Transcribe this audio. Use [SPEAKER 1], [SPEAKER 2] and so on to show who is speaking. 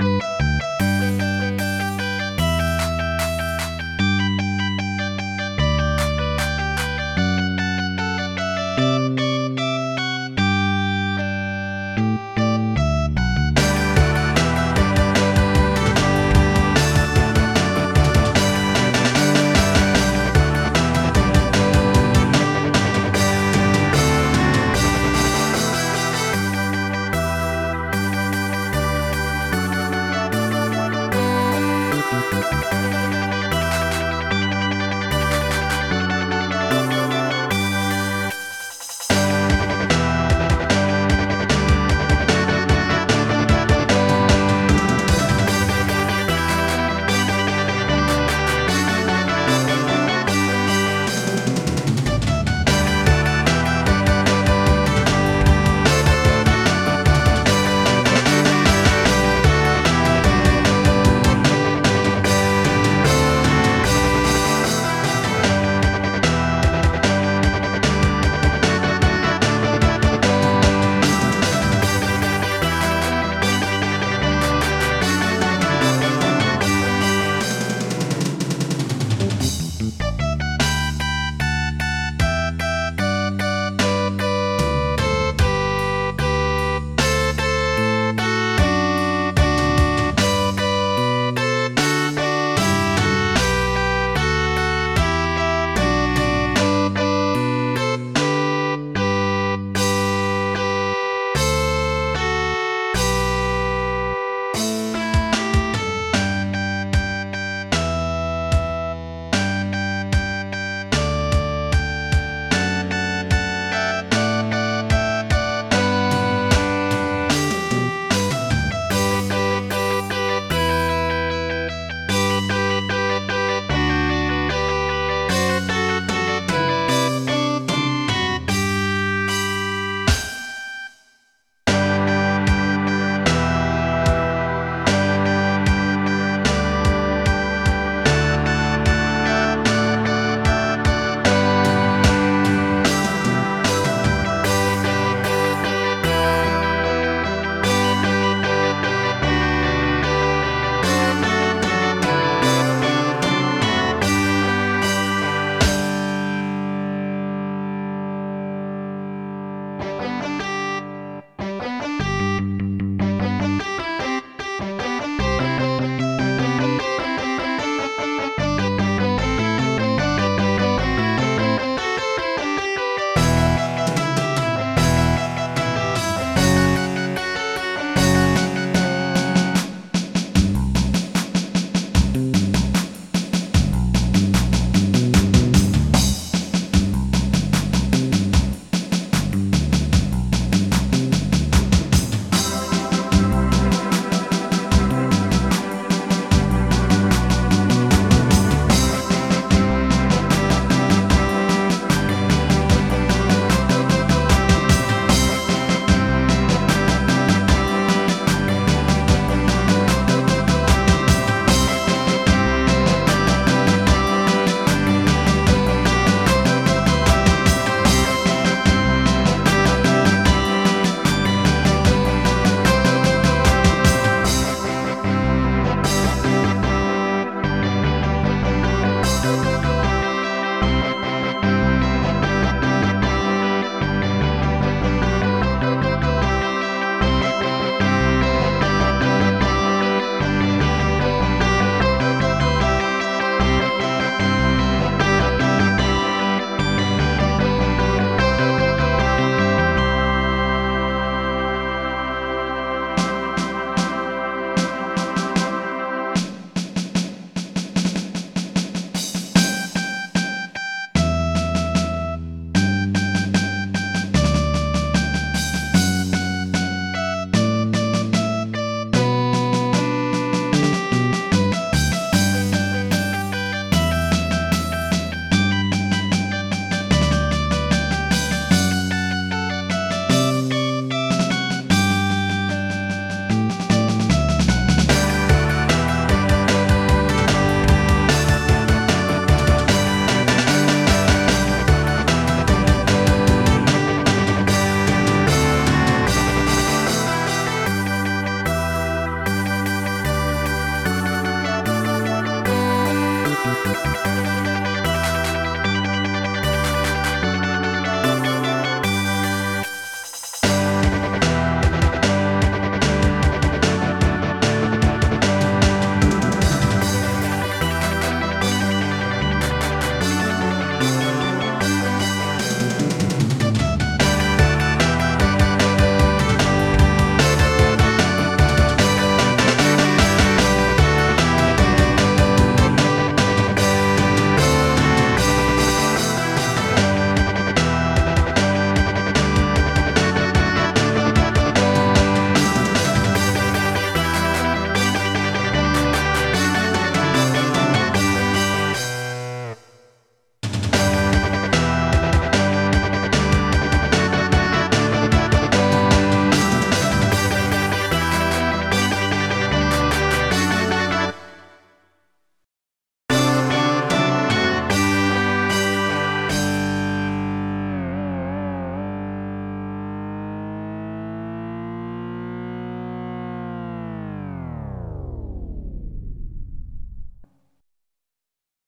[SPEAKER 1] Música